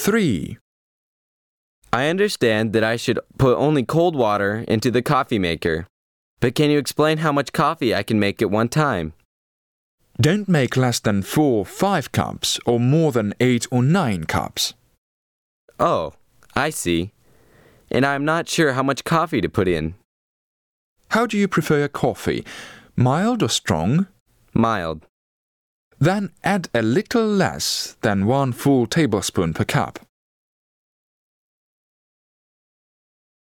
3. I understand that I should put only cold water into the coffee maker. But can you explain how much coffee I can make at one time? Don't make less than 4 5 cups or more than 8 or 9 cups. Oh, I see. And I'm not sure how much coffee to put in. How do you prefer your coffee? Mild or strong? Mild. Then add a little less than 1 full tablespoon per cup.